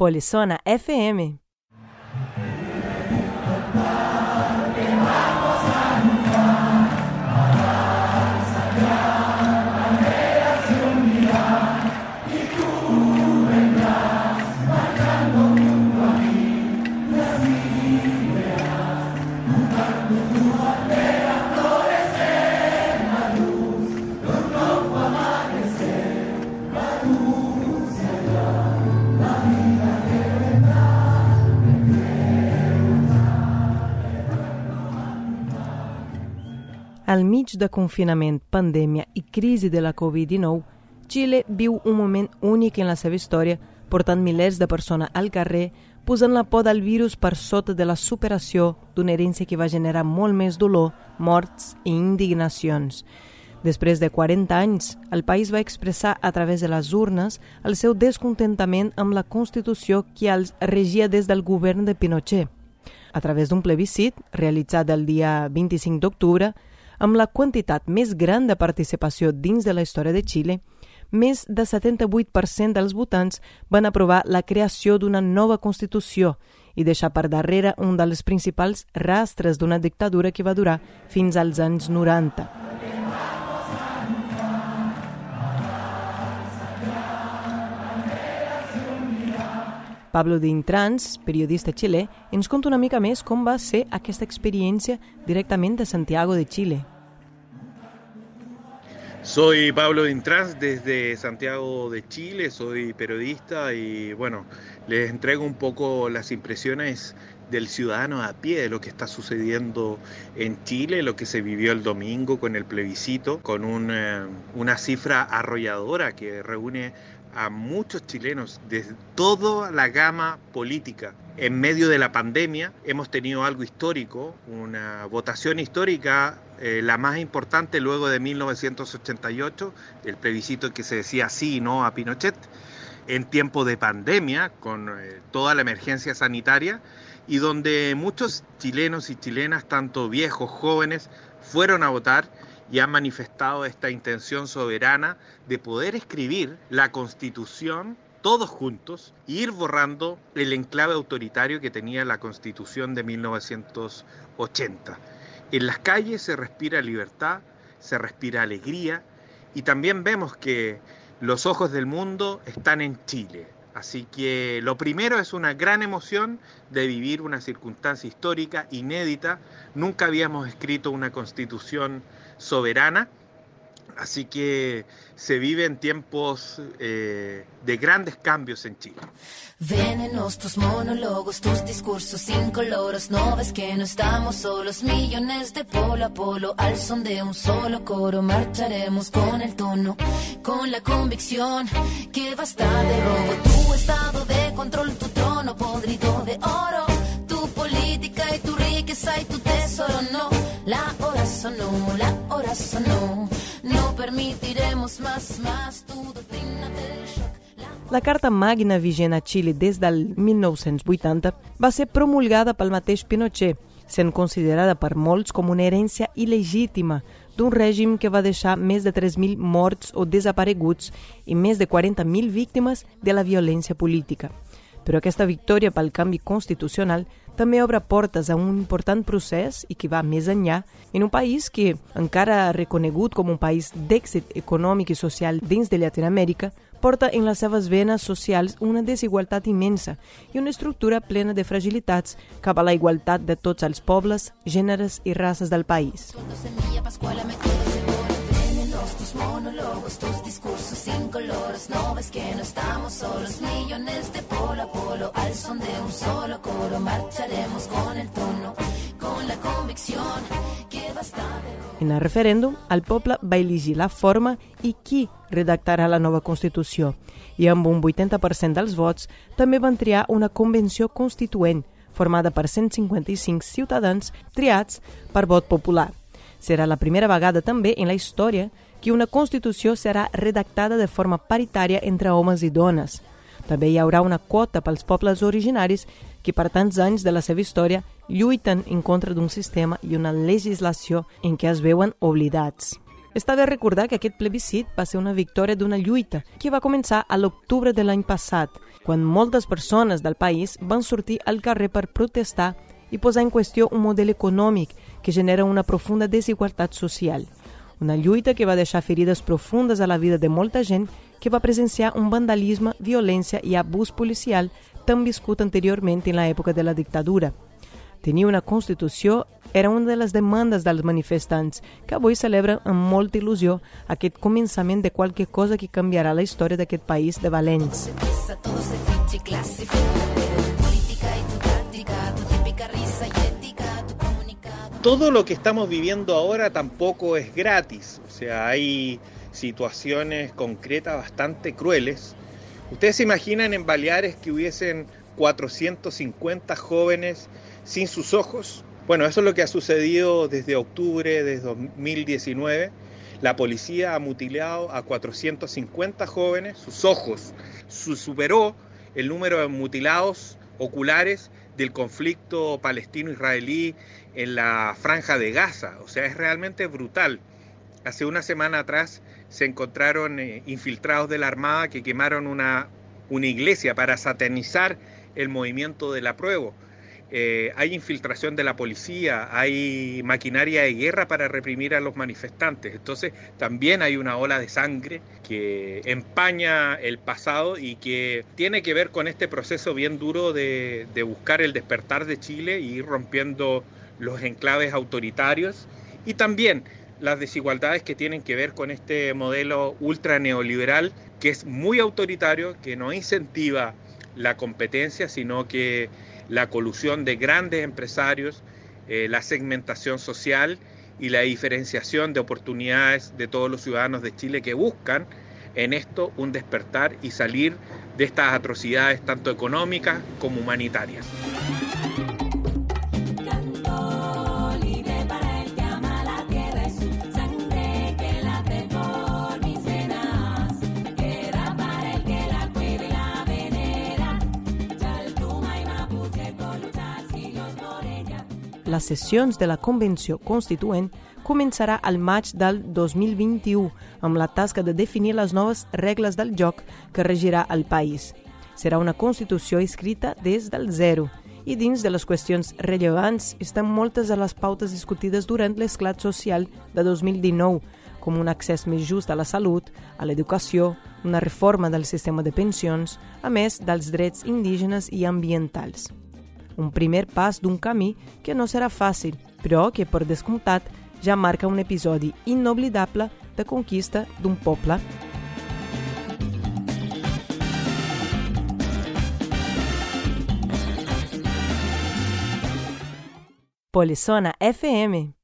Polissona FM. Al mig de confinament, pandèmia i crisi de la Covid-19, Xile viu un moment únic en la seva història, portant milers de persones al carrer, posant la por del virus per sota de la superació d'una herència que va generar molt més dolor, morts i indignacions. Després de 40 anys, el país va expressar a través de les urnes el seu descontentament amb la Constitució que els regia des del govern de Pinochet. A través d'un plebiscit, realitzat el dia 25 d'octubre, amb la quantitat més gran de participació dins de la història de Xile, més de 78% dels votants van aprovar la creació d'una nova Constitució i deixar per darrere un dels principals rastres d'una dictadura que va durar fins als anys 90. Pablo Dintrans, periodista xilè, ens conta una mica més com va ser aquesta experiència directament de Santiago de Chile. Soy Pablo Dintrans desde Santiago de Chile, soy periodista y bueno, les entrego un poco las impresiones del ciudadano a pie de lo que está sucediendo en Chile, lo que se vivió el domingo con el plebiscito, con eh, una cifra arrolladora que reúne a muchos chilenos de toda la gama política. En medio de la pandemia hemos tenido algo histórico, una votación histórica, eh, la más importante luego de 1988, el plebiscito que se decía sí no a Pinochet, en tiempo de pandemia, con eh, toda la emergencia sanitaria, y donde muchos chilenos y chilenas, tanto viejos, jóvenes, fueron a votar y han manifestado esta intención soberana de poder escribir la constitución todos juntos e ir borrando el enclave autoritario que tenía la constitución de 1980. En las calles se respira libertad, se respira alegría y también vemos que los ojos del mundo están en Chile. Así que lo primero es una gran emoción de vivir una circunstancia histórica inédita. Nunca habíamos escrito una constitución soberana. Así que se vive en tiempos eh, de grandes cambios en Chile. Venenos tus monólogos, tus discursos incoloros. No ves que no estamos solos, millones de polo a polo. Al son de un solo coro, marcharemos con el tono, con la convicción que basta de robo. Tu estado de control, tu trono podrido de oro. Tu política y tu riqueza y tu tesoro, no. La hora sonó, la hora sonó. Permitiremos más, más tu doctrina del shock. La Carta Magna vigent a Xile des del 1980 va ser promulgada pel mateix Pinochet, sent considerada per molts com una herència il·legítima d'un règim que va deixar més de 3.000 morts o desapareguts i més de 40.000 víctimes de la violència política. Però aquesta victòria pel canvi constitucional també obre portes a un important procés i que va més enllà en un país que, encara reconegut com un país d'èxit econòmic i social dins de Llatinoamèrica, porta en les seves venes socials una desigualtat immensa i una estructura plena de fragilitats cap a la igualtat de tots els pobles, gèneres i races del país. tus No ves que no estamos solos, millones de polo a polo, al son de un solo coro. Marcharemos con el tono, con la convicción que basta de... En el referèndum, el poble va elegir la forma i qui redactarà la nova Constitució. I amb un 80% dels vots també van triar una convenció constituent formada per 155 ciutadans triats per vot popular. Serà la primera vegada també en la història que una constitució serà redactada de forma paritària entre homes i dones. També hi haurà una quota pels pobles originaris que, per tants anys de la seva història lluiten en contra d'un sistema i una legislació en què es veuen oblidats. Està de recordar que aquest plebiscit va ser una victòria d'una lluita que va començar a l'octubre de l'any passat, quan moltes persones del país van sortir al carrer per protestar i posar en qüestió un model econòmic que genera una profunda desigualtat social. Una lluita que va deixar ferides profundes a la vida de molta gent que va presenciar un vandalisme, violència i abús policial tan viscut anteriorment en l'època de la dictadura. Tenir una Constitució era una de les demandes dels manifestants, que avui celebren amb molta il·lusió aquest començament de qualque cosa que canviarà la història d'aquest país de valents. Todo lo que estamos viviendo ahora tampoco es gratis, o sea, hay situaciones concretas bastante crueles. Ustedes se imaginan en Baleares que hubiesen 450 jóvenes sin sus ojos. Bueno, eso es lo que ha sucedido desde octubre de 2019. La policía ha mutilado a 450 jóvenes, sus ojos. Superó el número de mutilados oculares del conflicto palestino-israelí en la franja de Gaza. O sea, es realmente brutal. Hace una semana atrás se encontraron eh, infiltrados de la Armada que quemaron una, una iglesia para satanizar el movimiento del apruebo. Eh, hay infiltración de la policía, hay maquinaria de guerra para reprimir a los manifestantes. Entonces también hay una ola de sangre que empaña el pasado y que tiene que ver con este proceso bien duro de, de buscar el despertar de Chile y ir rompiendo los enclaves autoritarios y también las desigualdades que tienen que ver con este modelo ultra neoliberal que es muy autoritario, que no incentiva la competencia, sino que la colusión de grandes empresarios, eh, la segmentación social y la diferenciación de oportunidades de todos los ciudadanos de Chile que buscan en esto un despertar y salir de estas atrocidades tanto económicas como humanitarias. Les sessions de la Convenció Constituent començarà al maig del 2021 amb la tasca de definir les noves regles del joc que regirà el país. Serà una Constitució escrita des del zero i dins de les qüestions rellevants estan moltes de les pautes discutides durant l'esclat social de 2019, com un accés més just a la salut, a l'educació, una reforma del sistema de pensions, a més dels drets indígenes i ambientals un primer pas d'un camí que no serà fàcil, però que, per descomptat, ja marca un episodi inoblidable de conquista d'un poble. Polissona FM